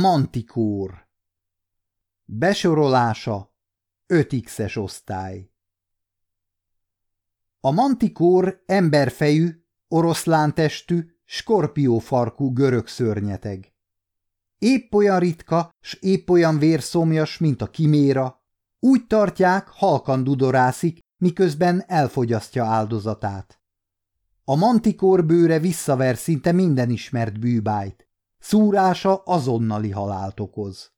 Mantikór Besorolása 5x-es osztály A mantikór emberfejű, oroszlántestű, skorpiófarkú görög szörnyeteg. Épp olyan ritka, s épp olyan vérszomjas, mint a kiméra, úgy tartják, halkan dudorászik, miközben elfogyasztja áldozatát. A mantikór bőre visszaver szinte minden ismert bűbájt. Szúrása azonnali halált okoz.